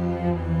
Mm-hmm.